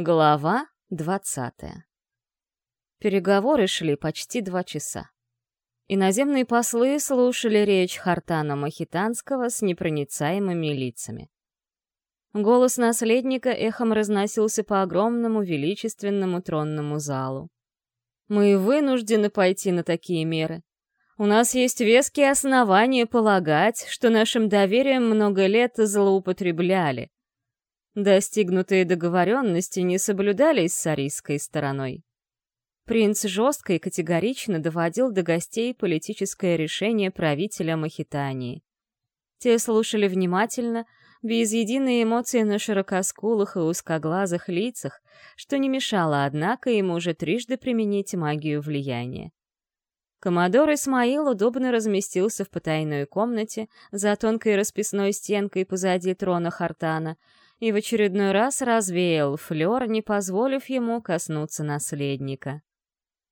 Глава двадцатая. Переговоры шли почти два часа. Иноземные послы слушали речь Хартана Махитанского с непроницаемыми лицами. Голос наследника эхом разносился по огромному величественному тронному залу. «Мы вынуждены пойти на такие меры. У нас есть веские основания полагать, что нашим доверием много лет злоупотребляли, Достигнутые договоренности не соблюдались с арийской стороной. Принц жестко и категорично доводил до гостей политическое решение правителя Махитании. Те слушали внимательно, без единой эмоции на широкоскулых и узкоглазых лицах, что не мешало, однако, ему уже трижды применить магию влияния. Коммодор Исмаил удобно разместился в потайной комнате за тонкой расписной стенкой позади трона Хартана и в очередной раз развеял флёр, не позволив ему коснуться наследника.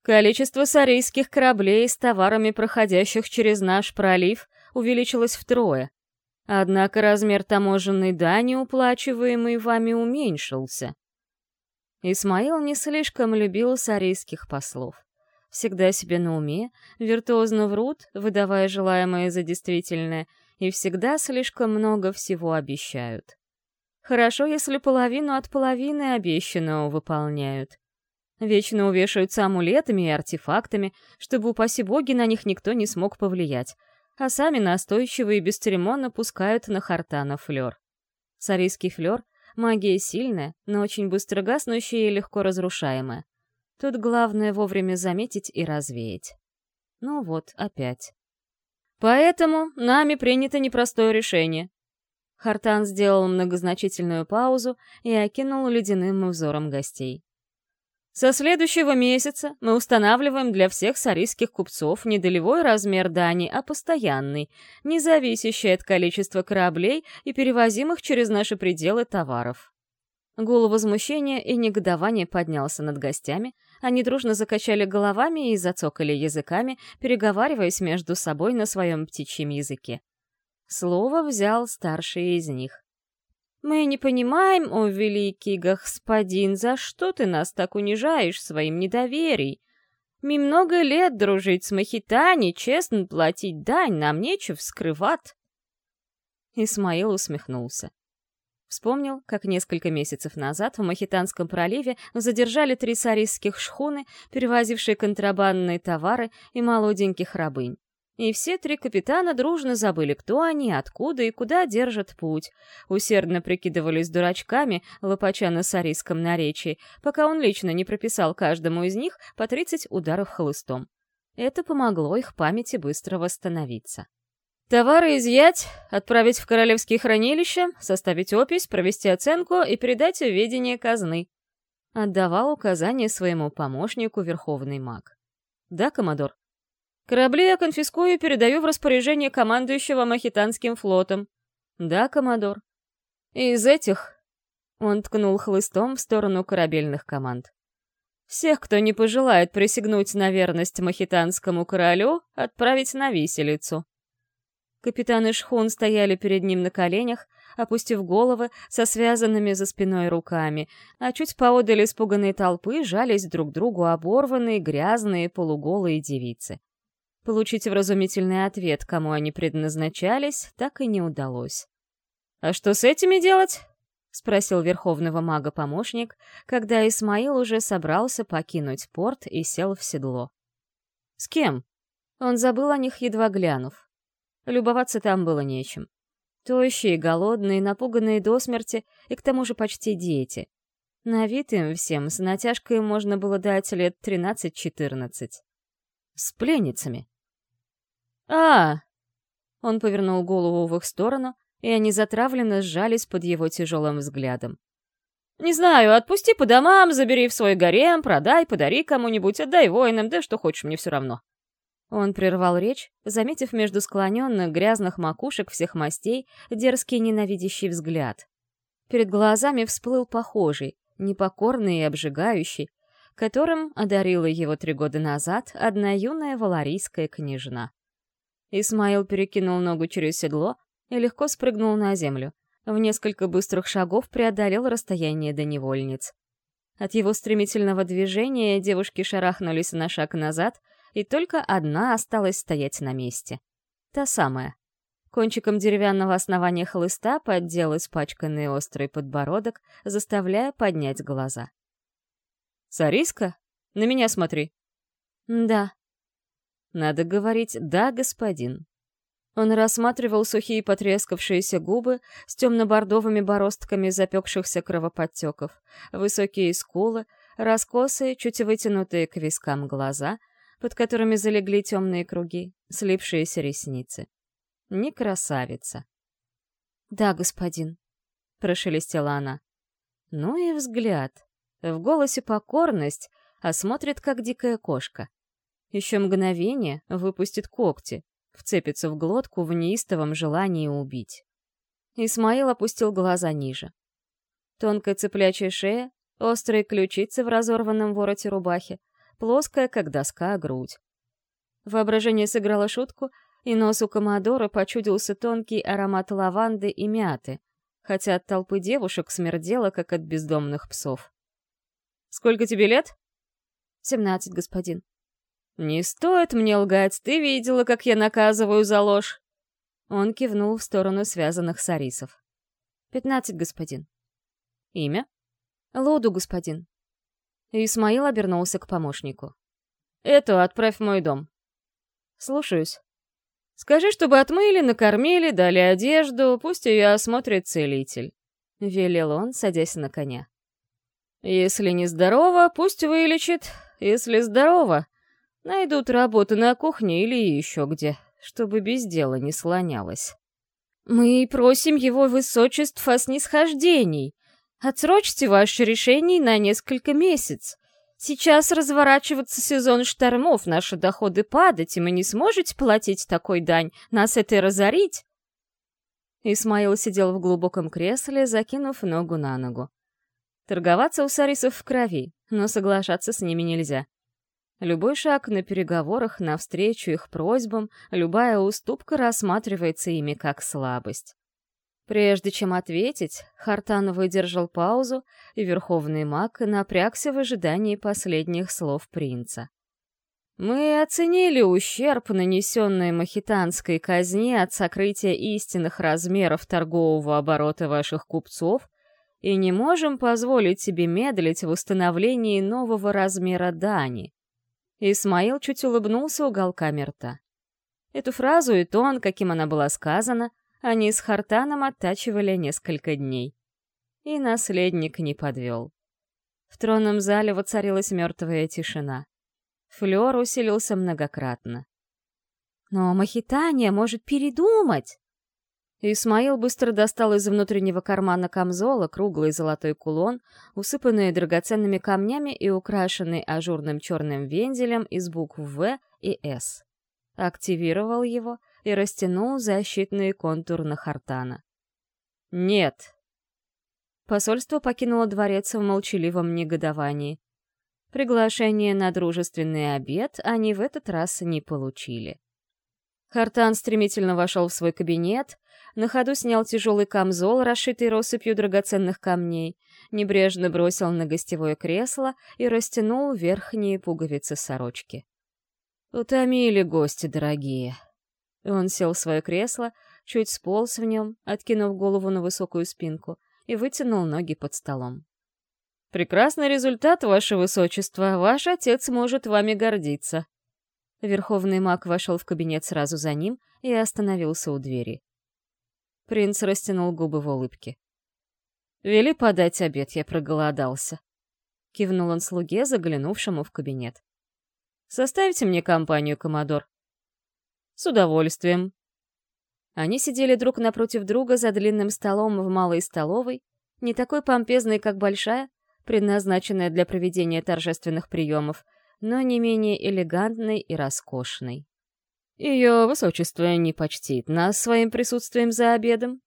Количество сарийских кораблей с товарами, проходящих через наш пролив, увеличилось втрое. Однако размер таможенной дани, уплачиваемой вами, уменьшился. Исмаил не слишком любил сарийских послов. Всегда себе на уме, виртуозно врут, выдавая желаемое за действительное, и всегда слишком много всего обещают. Хорошо, если половину от половины обещанного выполняют. Вечно увешаются амулетами и артефактами, чтобы, упаси боги, на них никто не смог повлиять, а сами настойчиво и бесцеремонно пускают на Хартана флёр. Сарийский флёр — магия сильная, но очень быстро гаснущая и легко разрушаемая. Тут главное вовремя заметить и развеять. Ну вот, опять. Поэтому нами принято непростое решение Хартан сделал многозначительную паузу и окинул ледяным взором гостей. Со следующего месяца мы устанавливаем для всех сарийских купцов не долевой размер дани, а постоянный, не зависящий от количества кораблей и перевозимых через наши пределы товаров. Гул возмущения и негодования поднялся над гостями, они дружно закачали головами и зацокали языками, переговариваясь между собой на своем птичьем языке. Слово взял старший из них. «Мы не понимаем, о великий господин, за что ты нас так унижаешь своим недоверием? Мы много лет дружить с Махитани, честно платить дань, нам нечего скрывать». Исмаил усмехнулся. Вспомнил, как несколько месяцев назад в Махитанском проливе задержали три сарийских шхуны, перевозившие контрабандные товары и молоденьких рабынь. И все три капитана дружно забыли, кто они, откуда и куда держат путь. Усердно прикидывались дурачками, лопача на сарийском наречии, пока он лично не прописал каждому из них по 30 ударов хлыстом. Это помогло их памяти быстро восстановиться. Товары изъять, отправить в королевские хранилища, составить опись, провести оценку и передать в ведение казны. Отдавал указания своему помощнику верховный маг. «Да, коммодор?» Корабли я конфискую и передаю в распоряжение командующего Махитанским флотом. Да, коммодор. Из этих... Он ткнул хлыстом в сторону корабельных команд. Всех, кто не пожелает присягнуть на верность махитанскому королю, отправить на виселицу. Капитаны шхун стояли перед ним на коленях, опустив головы со связанными за спиной руками, а чуть поодаль испуганной толпы жались друг другу оборванные, грязные, полуголые девицы. Получить вразумительный ответ, кому они предназначались, так и не удалось. «А что с этими делать?» — спросил верховного мага помощник, когда Исмаил уже собрался покинуть порт и сел в седло. «С кем?» Он забыл о них, едва глянув. Любоваться там было нечем. Тощие, голодные, напуганные до смерти и к тому же почти дети. На вид им всем с натяжкой можно было дать лет тринадцать-четырнадцать. С пленницами. «А!» Он повернул голову в их сторону, и они затравленно сжались под его тяжелым взглядом. «Не знаю, отпусти по домам, забери в свой гарем, продай, подари кому-нибудь, отдай воинам, да что хочешь, мне все равно». Он прервал речь, заметив между склоненных грязных макушек всех мастей дерзкий ненавидящий взгляд. Перед глазами всплыл похожий, непокорный и обжигающий, которым одарила его три года назад одна юная валарийская княжна. Исмаил перекинул ногу через седло и легко спрыгнул на землю. В несколько быстрых шагов преодолел расстояние до невольниц. От его стремительного движения девушки шарахнулись на шаг назад, и только одна осталась стоять на месте. Та самая. Кончиком деревянного основания хлыста поддел испачканный острый подбородок, заставляя поднять глаза. «Сариска? На меня смотри!» «Да». Надо говорить «да, господин». Он рассматривал сухие потрескавшиеся губы с темно-бордовыми бороздками запекшихся кровоподтеков, высокие скулы, раскосые, чуть вытянутые к вискам глаза, под которыми залегли темные круги, слипшиеся ресницы. Не красавица. «Да, господин», — прошелестела она. Ну и взгляд. В голосе покорность, а смотрит, как дикая кошка. Еще мгновение выпустит когти, вцепится в глотку в неистовом желании убить. Исмаил опустил глаза ниже. Тонкая цыплячья шея, острые ключицы в разорванном вороте рубахи, плоская, как доска, грудь. Воображение сыграло шутку, и носу Комодора почудился тонкий аромат лаванды и мяты, хотя от толпы девушек смердело, как от бездомных псов. «Сколько тебе лет?» «Семнадцать, господин». «Не стоит мне лгать, ты видела, как я наказываю за ложь!» Он кивнул в сторону связанных сарисов. «Пятнадцать, господин». «Имя?» «Лоду, господин». Исмаил обернулся к помощнику. «Эту отправь в мой дом». «Слушаюсь». «Скажи, чтобы отмыли, накормили, дали одежду, пусть ее осмотрит целитель», — велел он, садясь на коня. «Если не здорово, пусть вылечит. Если здорово, Найдут работу на кухне или еще где, чтобы без дела не слонялась. Мы просим его высочеств о снисхождении. Отсрочьте ваше решение на несколько месяцев. Сейчас разворачивается сезон штормов, наши доходы падать, и мы не сможете платить такой дань. Нас это разорить. Исмаил сидел в глубоком кресле, закинув ногу на ногу. Торговаться у сарисов в крови, но соглашаться с ними нельзя. Любой шаг на переговорах навстречу их просьбам, любая уступка рассматривается ими как слабость. Прежде чем ответить, Хартан выдержал паузу, и верховный маг напрягся в ожидании последних слов принца. «Мы оценили ущерб, нанесенный махитанской казне от сокрытия истинных размеров торгового оборота ваших купцов, и не можем позволить себе медлить в установлении нового размера дани. Исмаил чуть улыбнулся уголками рта. Эту фразу и тон, каким она была сказана, они с Хартаном оттачивали несколько дней. И наследник не подвел. В тронном зале воцарилась мертвая тишина. Флёр усилился многократно. «Но Махитания может передумать!» Исмаил быстро достал из внутреннего кармана камзола круглый золотой кулон, усыпанный драгоценными камнями и украшенный ажурным черным вензелем из букв «В» и «С». Активировал его и растянул защитный контур на Хартана. «Нет!» Посольство покинуло дворец в молчаливом негодовании. Приглашение на дружественный обед они в этот раз не получили. Хартан стремительно вошел в свой кабинет, на ходу снял тяжелый камзол, расшитый россыпью драгоценных камней, небрежно бросил на гостевое кресло и растянул верхние пуговицы сорочки. «Утомили гости, дорогие». Он сел в свое кресло, чуть сполз в нем, откинув голову на высокую спинку, и вытянул ноги под столом. «Прекрасный результат, ваше высочество. Ваш отец может вами гордиться». Верховный маг вошел в кабинет сразу за ним и остановился у двери. Принц растянул губы в улыбке. «Вели подать обед, я проголодался», — кивнул он слуге, заглянувшему в кабинет. «Составите мне компанию, коммодор?» «С удовольствием». Они сидели друг напротив друга за длинным столом в малой столовой, не такой помпезной, как большая, предназначенная для проведения торжественных приемов, но не менее элегантной и роскошной. «Ее высочество не почтит нас своим присутствием за обедом?»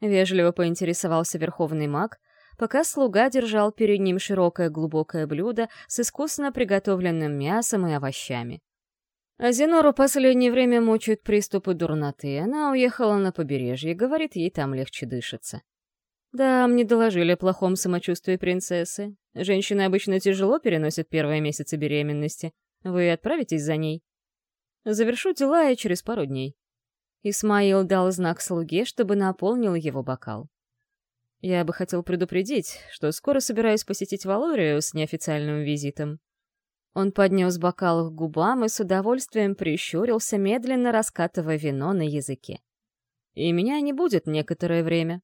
Вежливо поинтересовался верховный маг, пока слуга держал перед ним широкое глубокое блюдо с искусно приготовленным мясом и овощами. Азинору последнее время мучают приступы дурноты, она уехала на побережье, говорит, ей там легче дышится. Да, мне доложили о плохом самочувствии принцессы. Женщины обычно тяжело переносят первые месяцы беременности. Вы отправитесь за ней? Завершу дела я через пару дней. Исмаил дал знак слуге, чтобы наполнил его бокал. Я бы хотел предупредить, что скоро собираюсь посетить Валорию с неофициальным визитом. Он поднес бокал к губам и с удовольствием прищурился, медленно раскатывая вино на языке. «И меня не будет некоторое время».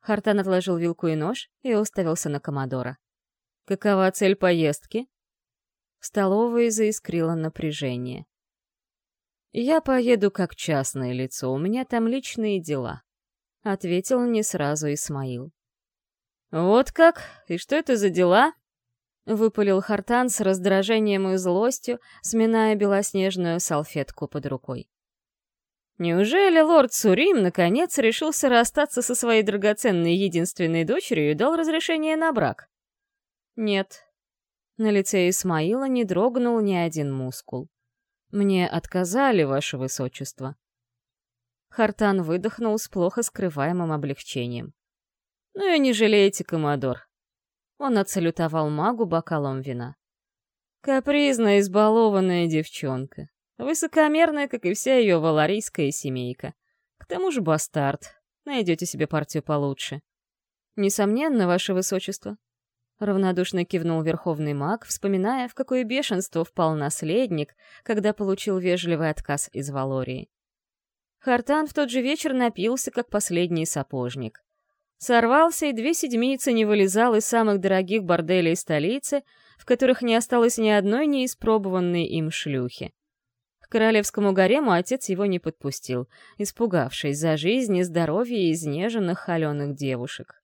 Хартан отложил вилку и нож и уставился на Комодора. «Какова цель поездки?» В столовой заискрило напряжение. «Я поеду как частное лицо, у меня там личные дела», — ответил не сразу Исмаил. «Вот как? И что это за дела?» — выпалил Хартан с раздражением и злостью, сминая белоснежную салфетку под рукой. Неужели лорд Сурим наконец решился расстаться со своей драгоценной единственной дочерью и дал разрешение на брак? Нет. На лице Исмаила не дрогнул ни один мускул. Мне отказали, ваше высочество. Хартан выдохнул с плохо скрываемым облегчением. «Ну и не жалейте, Комодор». Он отсалютовал магу бокалом вина. «Капризная, избалованная девчонка. Высокомерная, как и вся ее валарийская семейка. К тому же бастард. Найдете себе партию получше». «Несомненно, ваше высочество». Равнодушно кивнул верховный маг, вспоминая, в какое бешенство впал наследник, когда получил вежливый отказ из Валории. Хартан в тот же вечер напился, как последний сапожник. Сорвался, и две седмицы не вылезал из самых дорогих борделей столицы, в которых не осталось ни одной неиспробованной им шлюхи. Королевскому гарему отец его не подпустил, испугавшись за жизнь и здоровье изнеженных холеных девушек.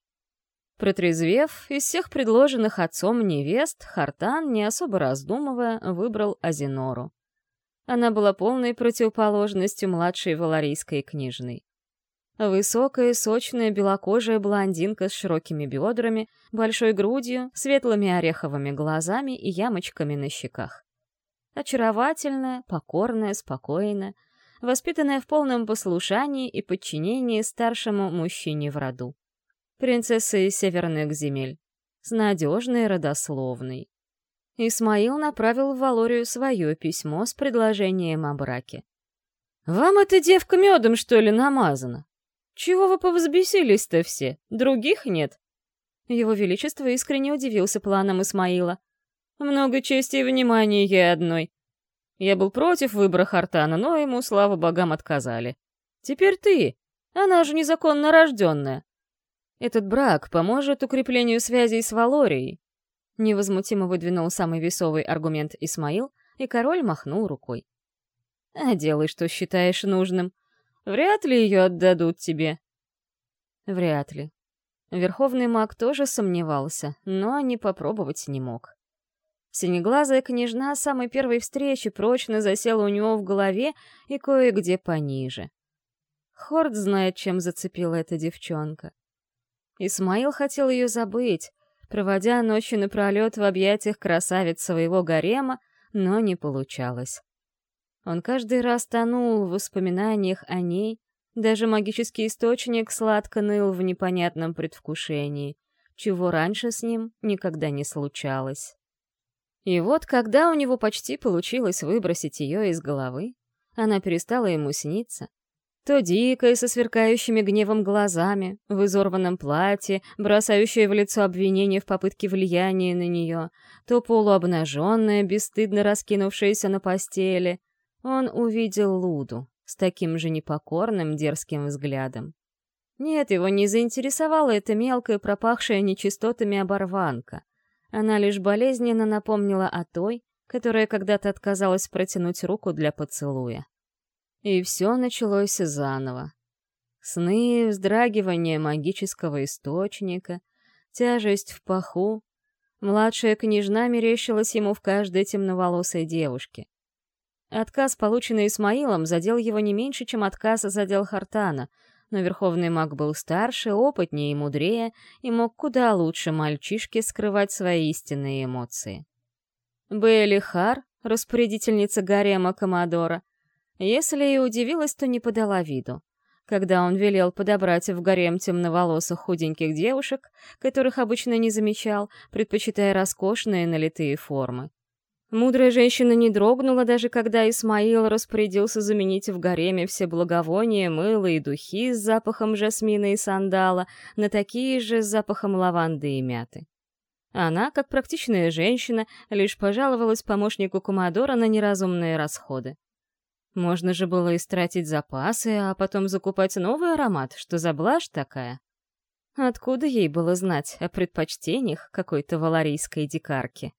Протрезвев, из всех предложенных отцом невест, Хартан, не особо раздумывая, выбрал Азинору. Она была полной противоположностью младшей валарийской княжны. Высокая, сочная, белокожая блондинка с широкими бедрами, большой грудью, светлыми ореховыми глазами и ямочками на щеках. Очаровательная, покорная, спокойная, воспитанная в полном послушании и подчинении старшему мужчине в роду. Принцесса из северных земель, с надежной родословной. Исмаил направил в Валорию свое письмо с предложением о браке. «Вам эта девка медом, что ли, намазана? Чего вы повзбесились-то все? Других нет?» Его Величество искренне удивился планам Исмаила. «Много чести и внимания ей одной. Я был против выбора Хартана, но ему, слава богам, отказали. Теперь ты. Она же незаконно рожденная. Этот брак поможет укреплению связей с Валорией, Невозмутимо выдвинул самый весовый аргумент Исмаил, и король махнул рукой. «А делай, что считаешь нужным. Вряд ли ее отдадут тебе». «Вряд ли». Верховный маг тоже сомневался, но не попробовать не мог. Синеглазая княжна с самой первой встречи прочно засела у него в голове и кое-где пониже. Хорд знает, чем зацепила эта девчонка. Исмаил хотел ее забыть, проводя ночью напролет в объятиях красавиц своего гарема, но не получалось. Он каждый раз тонул в воспоминаниях о ней, даже магический источник сладко ныл в непонятном предвкушении, чего раньше с ним никогда не случалось. И вот, когда у него почти получилось выбросить ее из головы, она перестала ему сниться, то дикая, со сверкающими гневом глазами, в изорванном платье, бросающая в лицо обвинение в попытке влияния на нее, то полуобнаженная, бесстыдно раскинувшаяся на постели. Он увидел Луду с таким же непокорным, дерзким взглядом. Нет, его не заинтересовала эта мелкая, пропахшая нечистотами оборванка. Она лишь болезненно напомнила о той, которая когда-то отказалась протянуть руку для поцелуя. И все началось заново. Сны, вздрагивание магического источника, тяжесть в паху. Младшая княжна мерещилась ему в каждой темноволосой девушке. Отказ, полученный Исмаилом, задел его не меньше, чем отказ задел Хартана, но верховный маг был старше, опытнее и мудрее, и мог куда лучше мальчишки скрывать свои истинные эмоции. Бейли Хар, распорядительница гарема Комодора, если и удивилась, то не подала виду. когда он велел подобрать в гарем темноволосых худеньких девушек, которых обычно не замечал, предпочитая роскошные налитые формы. Мудрая женщина не дрогнула, даже когда Исмаил распорядился заменить в гареме все благовония, мыло и духи с запахом жасмина и сандала на такие же с запахом лаванды и мяты. Она, как практичная женщина, лишь пожаловалась помощнику Кумадора на неразумные расходы. Можно же было истратить запасы, а потом закупать новый аромат, что за блажь такая? Откуда ей было знать о предпочтениях какой-то валарийской дикарки?